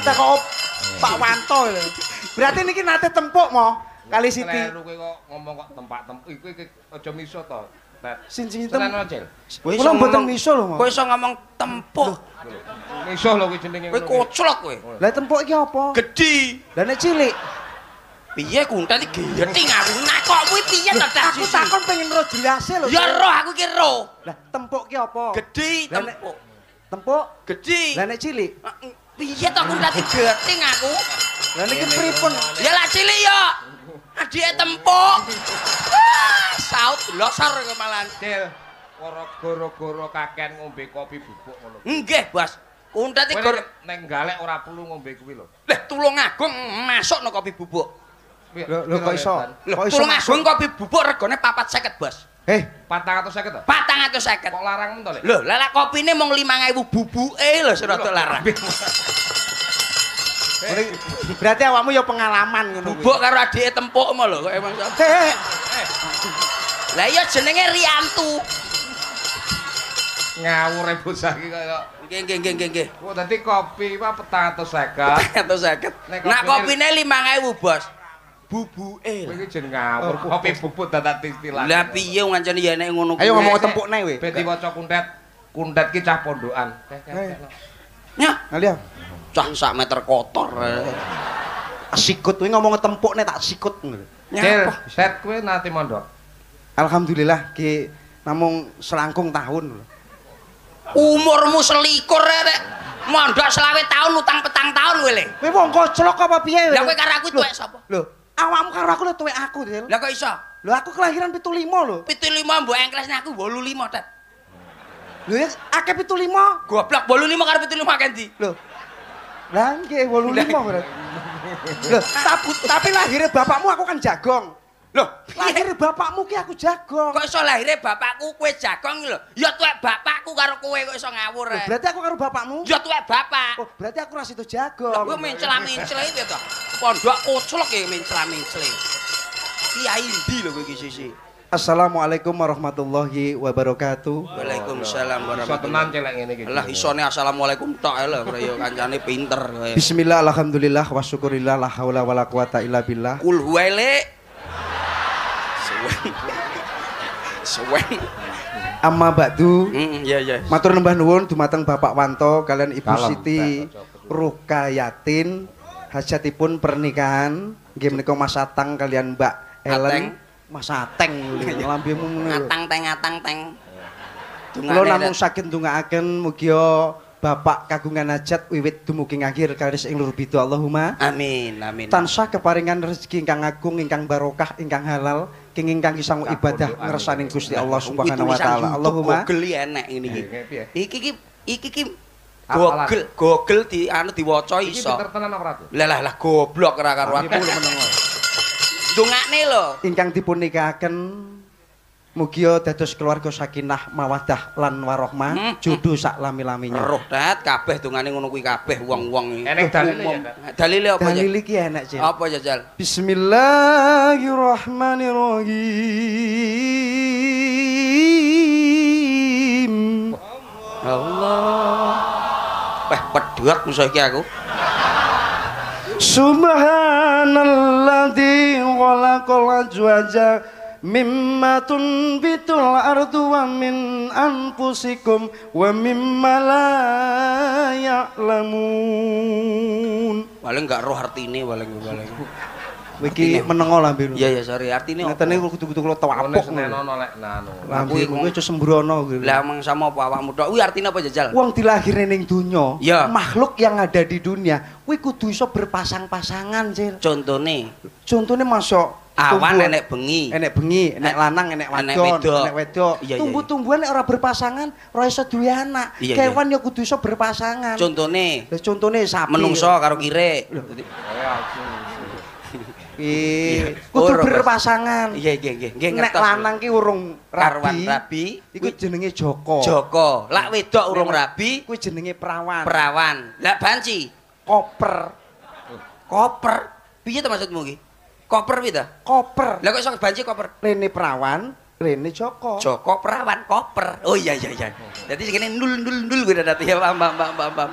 ngono. Kok tak kok Pak Wanto lho. Berarti niki nate tempuk mo kali Siti. Kleru kowe kok ngomong kok tempat tempat iku iki aja miso to. Tet. Sing sing Tenan tem. Kowe Kula mboten miso lho, Mo. Kowe iso ngomong tempuk. Miso lho kuwi jenenge. Kowe koclok kowe. Lah tempuk iki apa? Gedhi. Lah nek cilik, Piye kuntet iki geting aku. Nak kok kuwi piye to dak aku takon pengen ro jelase lho. Ya roh aku ki roh. Lah tempuk ki apa? Gedhi tempuk. Tempuk. Gedhi. Lah nek cilik, Piye to kuntet iki geting aku? lah niki pripun? Ya lah cilik ya. Adike tempuk. Wah, saut losor kok malan. Cil. Ora goro-goro kaken ngombe kopi bubuk ngono. Nggih, Bos. Kuntet iki Kowe gor ning galek ora perlu ngombe kuwi lho. Lah tulung agung masuk no kopi bubuk. Lho kok iso? Lho, tulung masuk? agung kopi bubuk regane 450, Bos. Eh, 450 to? 450. Kok larang men to, Lek? Lho, lah kopine mung 5000 bubuke lho sing rada larang. Berarti awakmu ya pengalaman ngono kuwi. Bubuk karo adike tempuk mo lho kok emang. Heh, Lah iya jenenge Riantu. Ngawur e bocah iki kaya Nggih nggih nggih nggih nggih. Kok dadi kopi apa 450. Atau sakit. Nek Nak kopine- kopine 5000, Bos. Bubuke. Kowe iki jeneng ngawur. Kopi bubuk dadak istilah. Lah piye ngancani ya nek ngono Ayo kuwi? ngomong tempuk nek we. Ben diwaca kundet. Kundet ki cah pondokan. Nyah, Ngalia. cah sak meter kotor. Sikut kuwi ngomong tempuk nek tak sikut ngono. Cil, set kowe nate mondok. Alhamdulillah ki namung selangkung tahun. Umurmu selikur rek. Mondok selawe tahun utang petang tahun kowe le. Kowe wong koclok apa piye? Lah kowe karo aku tuwek sapa? Lho, awakmu karo aku lho tuwek aku, Dil. Lah kok iso? Lho aku kelahiran 75 lho. 75 mbok engklesne aku 85 tet. Lho ya akeh 75. Goblok 85 karo 75 kendi. Lho. Lah nggih 85 berarti. Lho, tapi, tapi lahirnya bapakmu aku kan jagong. Loh, Lahirnya bapakmu ki aku jagong. kok iso lahire bapakku kowe jagong lho. Ya tuwek bapakku karo kowe kok iso ngawur. Rek. berarti aku karo bapakmu. Ya tuwek bapak. Oh, berarti aku itu Lah jagong. kowe mencela-mencel iki to. Pondok koclok ya mencela-mencel. Kiai ndi lho kowe iki sisi. Assalamualaikum warahmatullahi wabarakatuh. Waalaikumsalam Iso tenan warahmatullahi celek ngene iki. Lah isone assalamualaikum tok ae lho kaya kancane pinter kowe. Bismillah, alhamdulillah, wa syukurillah, la haula wa la quwata illa billah. Kul huwaile. Suwen. Amma ba'du. Heeh, ya ya. Matur nembah nuwun dumateng Bapak Wanto kalian Ibu Kalem, Siti Rukayatin hajatipun pernikahan nggih menika Mas Atang kalian Mbak Ateng. Ellen Mas Ateng lho lambemu ngono lho. Ngatang teng ngatang teng. Kula Dungane namung saged ndongaaken mugia Bapak kagungan hajat wiwit dumugi akhir karis ing lur Allahumma Amin, amin. tansah keparingan rezeki ingkang agung ingkang barokah ingkang halal king ingkang kisang ibadah Campur ngersaning Gusti. Allah Subhanahu wa taala Allahumma Google enek ngene iki. Iki ki iki ki Hafalan. Google, Google di anu diwaca Iki iso. pinter tenan apa ratu? Lah lah lah goblok ora karo aku. Dongakne lho. ingkang dipun nikahaken mugia dados keluarga sakinah mawadah lan warohmah Hmm. jodoh sak lami-laminya Roh dat kabeh dongane ngono kuwi kabeh wong-wong iki. Enek dalile ya. Dat? Dalile apa ya? dalil iki enak Cil Apa ya, Jal? Bismillahirrahmanirrahim Allah. Wah, pedhot musuh iki aku. Subhanalladzi khalaqal azwaja mimma tunbitul ardu wa min anfusikum wa mimma la ya'lamun. Paling enggak roh artine paling paling. Iki menengo lambe. Iya ya sorry artine apa? Ngetene kudu-kudu kula Ngene tawapuk. senenono lek nanu. Lambe kuwi aja sembrono kuwi. Lah emang sama apa awakmu tok? Kuwi artine apa jajal? Wong dilahirne ning donya, Ya. makhluk yang ada di dunia, kuwi kudu iso berpasang-pasangan, Cil. Contone Contone masuk awan enek bengi. enek bengi, enek lanang, enek wadon, wedok. enek wedok. Iya, iya, Tumbuh-tumbuhan nek ora berpasangan, ora iso duwe anak. Iya, Kewan ya kudu iso berpasangan. Contone Lah contone sapi. menungso karo kire. Iya. Kudu berpasangan. Iya nggih nggih nggih Nek lanang ki urung rabi, rabi, iku jenenge Joko. Joko. Lak wedok urung rabi, Kuwi jenenge perawan. perawan. Lak banci, Koper. koper. Piye to maksudmu iki? Koper piye to? Koper. Lah kok iso banci koper? Rene perawan, rene Joko. Joko perawan koper. Oh iya iya iya. Jadi segini nul nul nul gue dadi ya paham paham paham paham. paham.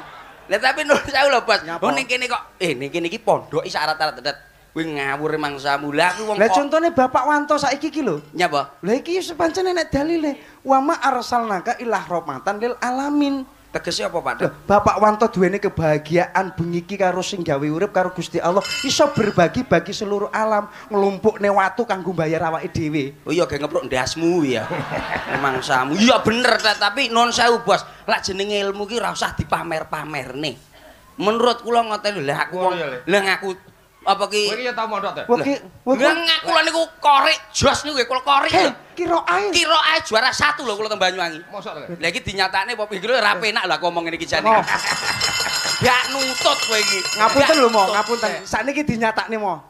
Lah tapi nur sewu lho, Bos. Oh ning kene kok eh ning kene iki pondok isyarat-syarat dedet. Kuwi ngawur mangsamu. Lah kuwi wong Lah contone Bapak Wanto saiki iki lho. nyapa? Lah iki sepancene nek dalile wa ma arsalnaka ilah rahmatan lil alamin. Tegese apa, Pak? Loh, Bapak Wanto duweni kebahagiaan bengi iki karo sing gawe urip karo Gusti Allah iso berbagi bagi seluruh alam nglumpukne watu kanggo bayar awake dhewe. Oh iya ge ngepruk ndasmu ya. Mangsamu. Iya bener tapi non sewu, Bos. Lah jenenge ilmu ki ora usah dipamer-pamerne. Menurut kula ngoten lho, lah aku wong ya, Le? Apa ki Kowe iki ya tau mondok, Teh? Wah ki ngaku lho niku korik jos niku nggih kula lho. kira ae. Kira ae juara satu lho kula teng Banyuwangi. Mosok to? Lah iki dinyatakne apa pikir ora penak lah aku ngomong ngene iki jane. Gak nuntut kowe iki. Ngapunten lho, Mo, ngapunten. Sakniki dinyatakne, Mo.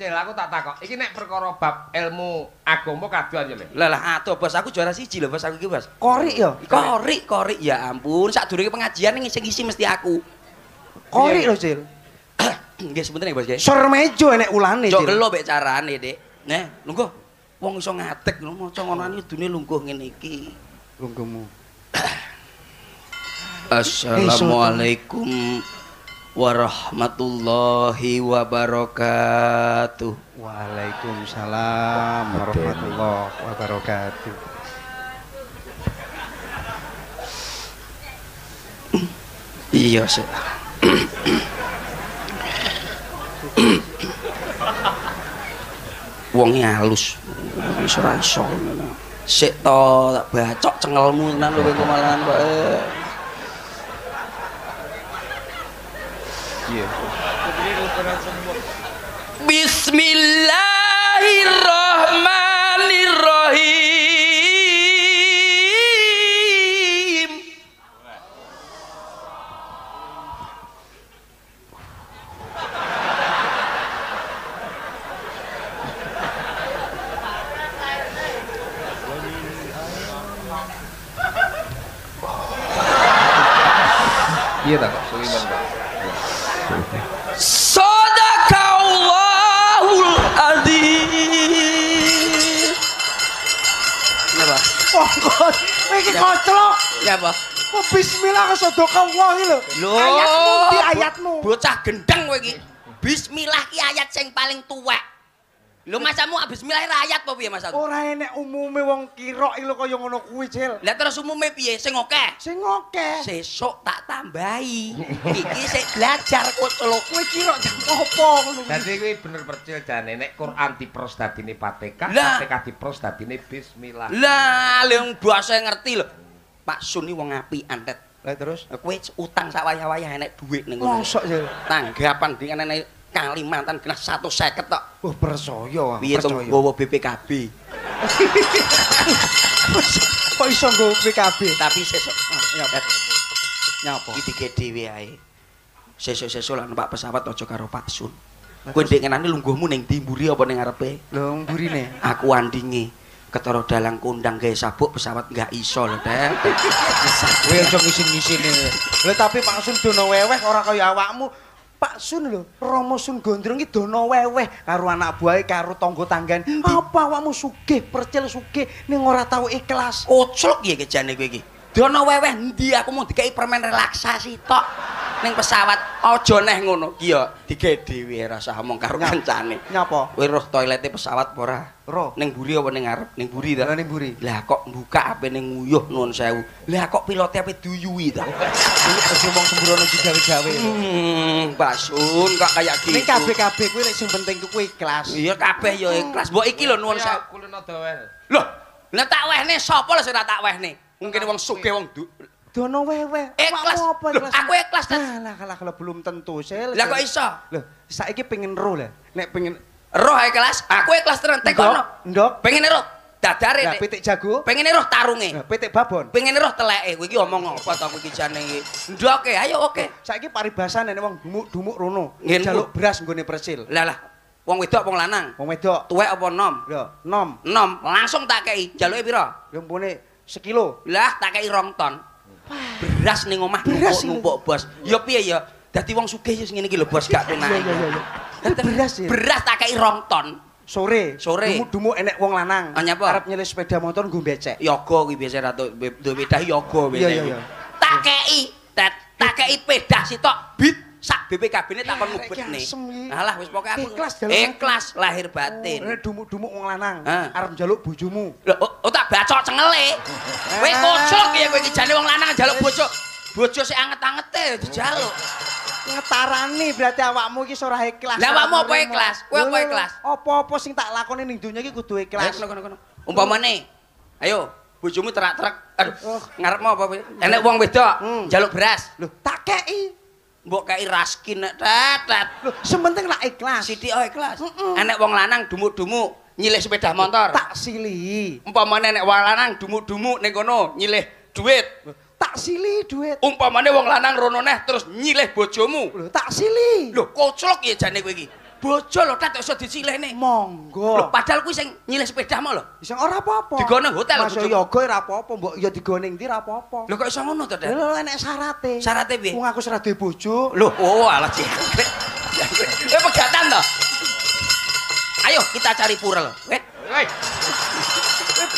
Cil, aku tak takok. Iki nek perkara bab ilmu agama kaduan ya, Le. Lah lah atuh bos aku juara siji lho bos aku iki bos. Korik ya. Korik korik ya ampun sadurunge pengajian ngisi-ngisi mesti aku. Korik lho, Cil. Nggih sebentar nggih bos nggih. Sor mejo enek ulane, Cok Cil. gelo mek carane, Dik. Nah, lungguh. Wong iso ngadeg lho maca ngono iki dune lungguh ngene iki. Lungguhmu. Assalamualaikum warahmatullahi wabarakatuh. Waalaikumsalam warahmatullahi wabarakatuh. Iya, Sik. Wonge halus. Wis ora iso. Sik to tak bacok cengelmu tenan kowe kok malahan kok. eh. Iya. Bismillahirrahmanirrahim. Iya ta, kok suwimen kok. Sadaqallahul adzim. Napa? Wah, kok kowe iki koclok. Napa? Kok bismillah ke sedekah iki lho. Lho, Ayatmu ayatmu? Bocah gendeng kowe iki. Bismillah ki ayat sing paling tuwek. Lho masamu bismillah ora ayat apa piye masamu? Ora enek umume wong kira iki lho kaya ngono kuwi, Cil. Lah terus umume piye sing akeh? Sing oke. Sesuk tak tambahi. Iki sik belajar koclok. Kowe kira jam apa ngono. Dadi kuwi bener percil jane nek Quran dipros dadine Fatihah. Fatihah dipros dadine bismillah. Lah, lha basa ngerti lho. Pak Sun iki wong apian, Tet. Lah terus Kowe utang sak wayah-wayah enek dhuwit ning ngono. mosok, Cil. Tanggapan di enek Kalimantan kena 150 tok. Oh, percaya, Piye to percaya. nggawa BPKB. Kok iso nggo PKB? Tapi sesuk Nyapa? Tet, Nyapa? iki dige dhewe ae. Sesuk-sesuk lah numpak pesawat aja karo Pak Sun. Kowe ndek ngenane lungguhmu ning ndi mburi apa ning ngarepe? Lho, mburine. Aku andinge ketara dalang kondang gawe sabuk pesawat nggak iso lho, Tet. Kowe aja ngisin-ngisine. Lho tapi Pak Sun dono weweh ora kaya awakmu. Pak Sun lho, Romo Sun Gondrong iki dono weweh karo anak buahe karo tangga tanggan. Apa awakmu sugih, percil sugih ning ora tau ikhlas. Koclok ya kejane kowe iki. Dono weweh endi aku mau dikai permen relaksasi tok ning pesawat. Aja neh ngono. Ki ya digawe dhewe ora usah omong karo kancane. Nyapa? Kowe roh toilete pesawat apa ora? Ro. Ning buri apa ning ngarep? Ning buri ta? Ning mburi. Lah kok buka ape ning nguyuh nuwun sewu. Lah kok pilote ape duyui ta? Iki aja wong sembrono digawe-gawe. Hmm, Basun kok kayak gitu. Ning kabeh-kabeh kuwi lek sing penting kuwi ikhlas. Iya kabeh ya ikhlas. Mbok iki lho nuwun sewu. Ya kulino dawe. Loh, lah tak wehne sapa lho sing ora tak wehne? Mungkin wong sugih wong du- Dono weweh. Ikhlas. Awakmu apa Loh, aku ikhlas, Tes. Lah lah kalau belum tentu, Sel. Lah kok iso? Loh, saiki pengen ro lah. Nek pengen Roh ikhlas, aku ikhlas tenan tekono. Ndok. Pengen roh dadare nek. pitik jago. Pengen roh tarunge. Lah pitik babon. Pengen roh teleke. Kowe iki omong apa to kowe iki jane iki? Ndoke, ayo oke. Saiki paribasane nek wong dumuk-dumuk rono. Ngen, Jaluk beras nggone persil. Lah lah, wong wedok wong lanang. Wong wedok. Tuwek apa nom? Lho, nom. Nom, langsung tak kei. Jaluke pira? Lho mpune sekilo. Lah tak kei rong ton. Beras ning omah Beras numpuk-numpuk, Bos. Ya piye ya? Dadi wong sugih ya ngene iki lho, Bos, gak penak. Iya, Beras ya. Beras tak kei rong ton. Sore. Sore. Dumuk-dumuk enek wong lanang. Ah? Arep nyelih sepeda motor nggo becek. Yoga kuwi biasa ratu duwe bedah yoga biasa. Iya, iya. Tak kei, tak kei pedah sitok bit sak tak kon Eh, ngubetne. iki asem iki. Alah wis pokoke aku Ikhlas dalam ikhlas lahir batin. Oh, dumuk-dumuk wong lanang arep njaluk bojomu. Oh, oh tak bacok cengele. Kowe Ah. kocok ya kowe iki jane wong lanang njaluk bojo. Bojo sik anget-angete dijaluk. Ngetarani berarti awakmu iki ora ikhlas. Lah, awakmu apa ikhlas? Kowe apa ikhlas? Apa-apa sing tak lakoni ning donya iki kudu ikhlas. kono. Umpamane ayo bojomu terak-terak aduh Oh. ngarepmu apa kowe? Enek wong wedok Hmm. njaluk beras. Lho, tak kei. Mbok kei raskin nek tet. Lho, sementing lak ikhlas. Sithik oh ikhlas. Mm-mm. Enek wong lanang dumuk-dumuk nyilih sepeda motor. tak sili. Umpamane enek wong lanang dumuk-dumuk ning kono nyilih duit. Tak sili duit. Umpamane wong lanang rono neh terus nyilih bojomu. Lho, tak sili. Lho, koclok ya jane kowe iki. Bojo lho tet iso dicilihne. Lho, monggo. padahal kuwi sing nyilih sepeda mau lho. Bisa ora apa-apa. Digono hotel, Mas yoga ora apa-apa, mbok ya digone ndi ora apa-apa. Lho kok iso ngono to, Tet? Lho enek syarate. Syarate piye? Wong aku ora duwe bojo. Lho, oh alah. Jangkrik. Kowe pegatan to? Ayo kita cari purel. Wet. Hei,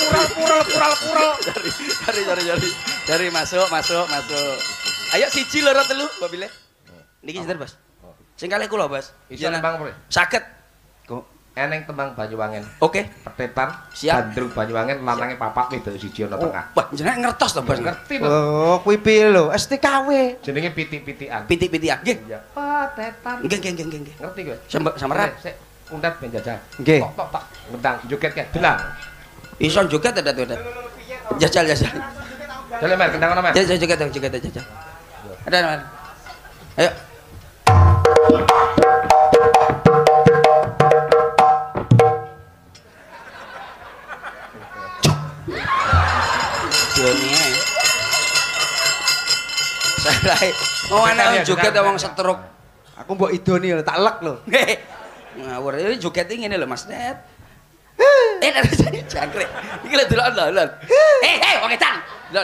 Pural pural pural pural. Cari, cari, cari, cari. Cari masuk, masuk, masuk. Ayo siji loro telu, Mbak Bile. Niki sinten, Bos? Sing kalih kula, Bos. iso Iya, tembang apa? Saged. Kok eneng tembang Banyuwangen. Oke. Petetan, Siap. Bandrung Banyuwangen, lanange papat wedok siji ana tengah. Wah, jenengan ngertos to, Bos? Ngerti to? Oh, kuwi piye lho? STKW. Jenenge pitik-pitikan. Pitik-pitik. Nggih. Iya. Petetan. Nggih, nggih, nggih, nggih, nggih. Ngerti kowe? Sampe- samperat. Sik, undat ben jajal. Nggih. Tok tok tok ngendang joget ke delang. Iso joget ada. Jajal, jajal. Jalan mer kendang ana mer. Jajal, joget, joget, jajal. Ada, ada. Ayo. Dunia. Sarai. Oh, enak joget wong setruk. Aku mbok idoni lho, tak lek lho. Ngawur ini joget ngene lho Mas Net. Eh, jangkrik. Iki lho delok lho, lho. Eh, eh, wong edan. Lho.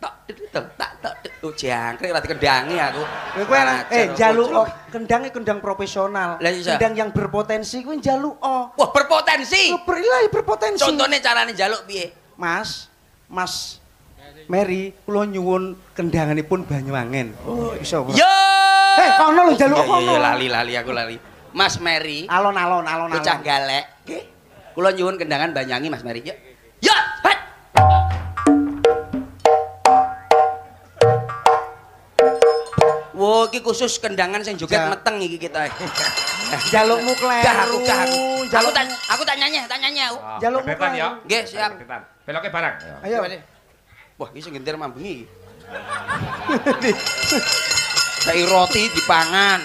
Tak tok tak tak tak oh jangkrik lagi kendangi aku. Kowe eh njaluk oh, kendang iki kendang profesional. Iya. Kendang yang berpotensi kuwi njaluk oh. Wah, berpotensi. Berilah berpotensi. Contohnya carane njaluk piye? Mas, Mas Mary, kula nyuwun kendanganipun Banyuwangen. Oh, iso. Yo. Eh, kono lho, njaluk Iya, iya, kono. iya, lali lali aku lali. Mas Mary, Alon-alon, alon-alon. bocah galek. Nggih. Kula nyuwun kendangan Banyangi Mas Mary. Yo. Yo, hat. Iki khusus kendangan sing joget Ja. meteng iki kita. Jalukmu kleru. Dah aku dah aku. Aku Jaluk tak aku tak nyanyi, tak nyanyi aku. Wah, Jaluk petetan muka. ya. Nggih, siap. Beloke barang. Ayo. Wah, iki sing gentir mambengi. Kayak roti dipangan.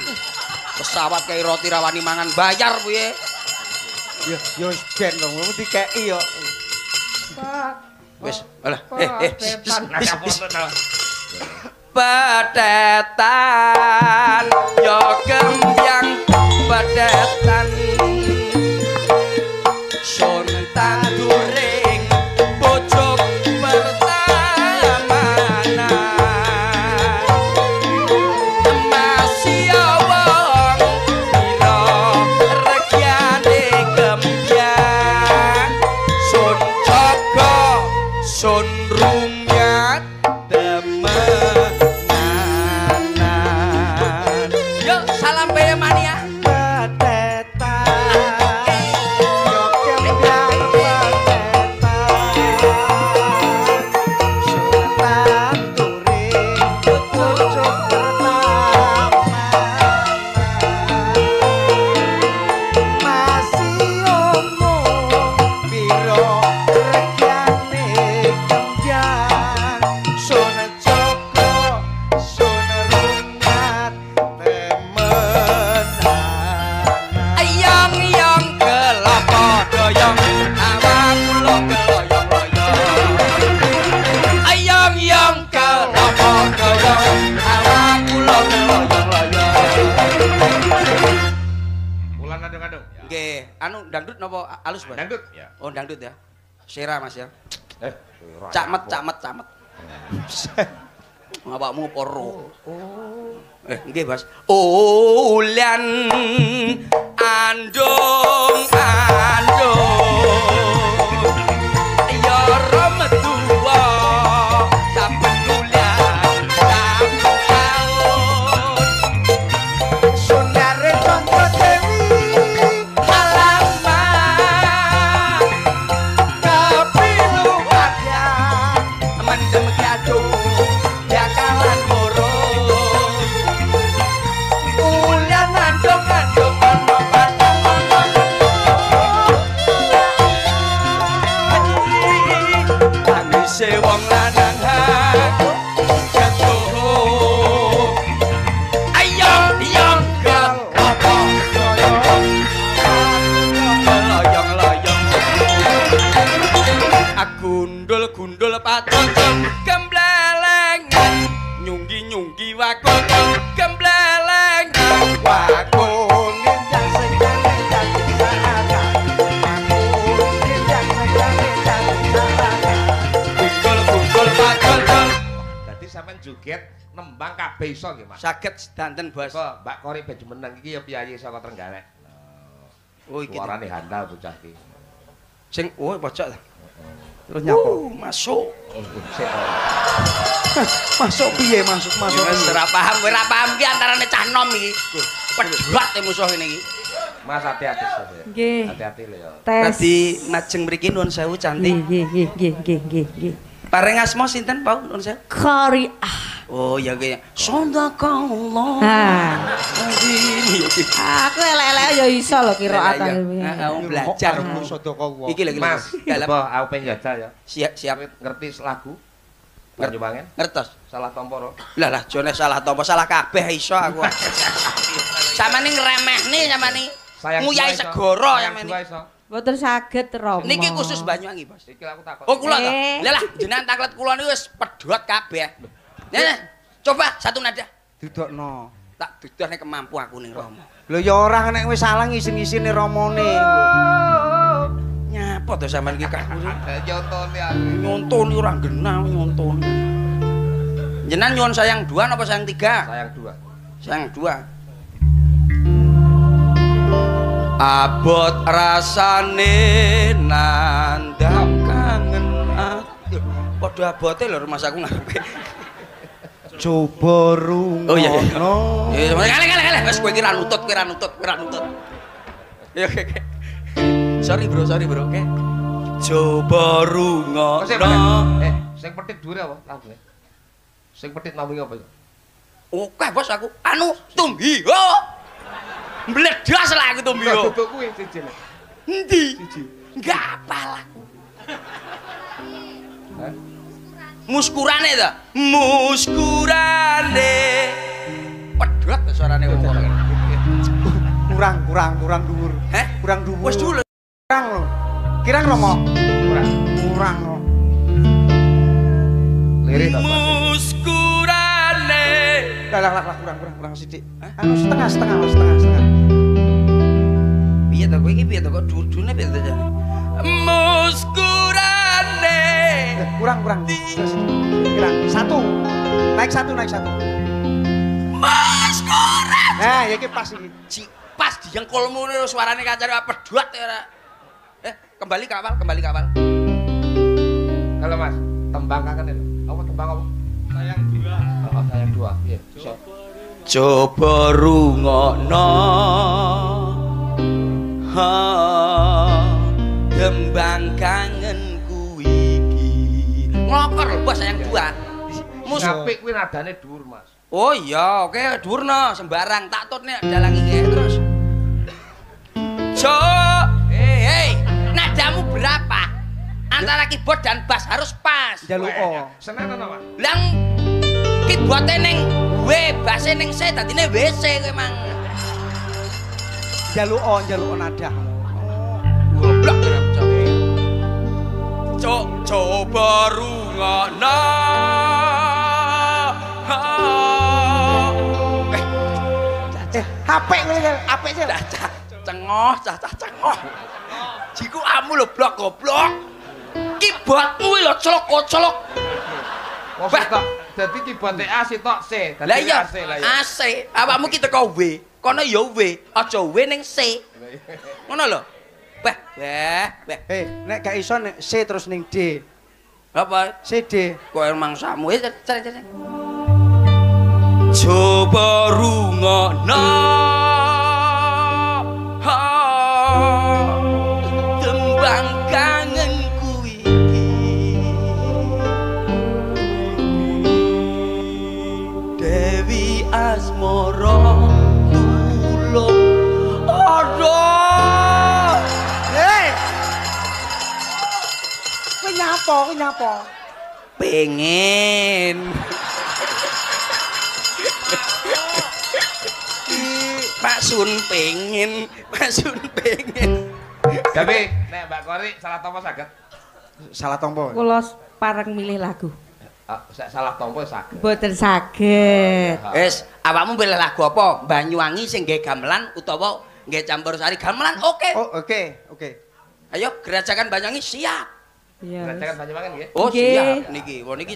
Pesawat kayak roti rawani mangan bayar piye? Ya, ya wis ben dong, mesti dikeki yo. Wis, alah. Eh, eh. Petetan. Nah, Is, ya. Sera Mas ya. Eh, Camet, camet, camet. Awakmu poro. Eh, nggih, Mas. Ulan andung kabeh iso nggih, Mas. saged sedanten bos Kok Mbak Kori baju meneng iki ya piyayi saka Trenggalek. oh iki Suarane handal bocah iki. sing oh pojok ta Terus nyapa? Uh, masuk Oh. Masuk piye masuk masuk. Wis piye? ora paham, kowe ora paham iki antarane cah nom iki. Pedhot e musuh ngene iki. Mas hati-hati Mas. ya. Nggih. Hati-hati lho ya. Tadi majeng mriki nuwun sewu cantik. Nggih, nggih, nggih, nggih, nggih, nggih. Paring asma sinten, Pak? Nuwun sewu. Kori ah. Oh, ya kaya Sondakallah. Ha. Adini. Aku elek-elek ya iso lho kira Heeh, ata. wong belajar. Arepmu sedekah wong. Iki lho iki. Mas, Dalam aku pengen jajal ya. siap siap Ngerti lagu? Banyuwangen? ngertos. Salah tomporo. Lah lah jone salah topo salah kabeh iso aku. Samane ngremehne samane. Dua iso. segoro Sayang samane. dua iso. Mboten saged Romo. Niki khusus Banyuwangi, Bos. Iki aku takut. Oh kula to. Eh. Lah lah jenengan taklet kula niku wis pedhot kabeh. Nah, coba satu nada. Dudukno. Tak dudohne kemampu aku ning Rama. Lho ya ora nek wis salah ngisin-ngisine ramane. Nyapa to sampean iki kaku. Eh, Nyontone aku. Nyontoni ora genah nyontoni. Jenengan nyuwun sayang dua apa sayang tiga? Sayang dua. Sayang dua. Abot rasane nandang kangen ati. Padha abote lho rumah aku ngarepe. Coba rungono. Oh iya iya. Ya kale kale kale wis kowe iki ra nutut, kowe ra nutut, kowe ra nutut. Ya oke. Sorry bro, sorry bro, oke. Coba rungono. petit. Eh, sing petit dhuwur apa lagune? Sing petit namung apa ya? Oke bos aku anu tumbio. Mbledas lah aku tumbio. Duduk kuwi siji. Endi? Siji. Enggak apal aku. Hah? Muskurane ta? Muskurane. Pedhot suarane wong. Kurang kurang kurang dhuwur. Heh? Kurang dhuwur. Wis dulu. kurang lho. Kirang Romo. Kurang. Kurang lho. Lirik. Mas. Muskurane. Lah lah lah lah, kurang kurang kurang sithik. Anu setengah setengah setengah setengah. Piye to kowe iki piye to kok dudune piye to jane? Muskurane. Kurang kurang. Kirang satu. Naik satu naik satu. Muskurane. Nah, ya iki pas iki. Ci- Pas diengkulmu lho suarane kancane pedhot ya ora. Eh, kembali ke awal, kembali ke awal. Kalau Mas, tembang kangen itu. Apa tembang apa? Sayang dua. Oh, sayang dua. Iya. Coba rungokno ha Mus Apik kuwi nadane dhuwur, Mas. Oh iya oke dhuwurno sembarang tak tutne dalang iki terus Jo Hei hei nadamu berapa? Antara keyboard dan bass harus pas Jaluk O. Seneng to, Mas? Lang keyboardnya ning W, bassnya ning C, tadine WC kowe mang Jaluk jaluk nada. Goblok Eh, HP kowe kan, HP sih. cah cah cengoh, cah cah cengoh. Jiku amu lho blok goblok. Keyboardmu lho celok-celok. Wong Bah. sitok dadi keyboard A sitok C. Dadi Lah iya, AC lah ya. AC. Awakmu ki teko W, kono ya W, aja W ning C. Ngono lho. Beh, beh, beh. Eh, nek gak iso nek C terus ning D. Apa? C D. Kok emang samu ya cari cari. Coba rungokno. Mbak Kori salah topo saged. Salah tompo. Kula pareng milih lagu. Ah, sak salah tompo saged. Mboten saged. Wis, awakmu pilih lagu apa? Banyuwangi sing nggih gamelan utawa nggih campur sari gamelan? Oke. Oh, oke, oke. Ayo gerajakan Banyuwangi siap. Ya. Gerajakan Banyuwangi nggih. Oh, siap niki. Wah niki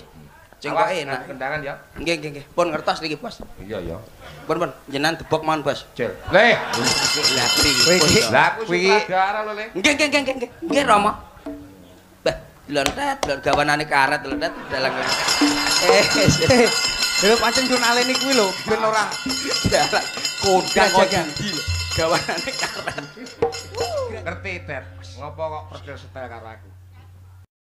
sing kok Awas, enak. Kendangan ya. Nggih, nggih, nggih. Pun ngertos niki, Bos. Iya ya. Pun, pun. Jenengan debok mawon, Bos. Cil. Leh. Lah iki- Lah aku Wih. sutradara lho, Le. Nggih, nggih, nggih, nggih. Nggih, Rama. Bah, lontet, lon gawanane karet lontet dalang. Eh, Lho pancen jurnale kuwi lho, ben ora dalang. Kodang Jaga. kok gawanane karet. Ngerti, Ted. Ngopo kok percaya setel karo aku?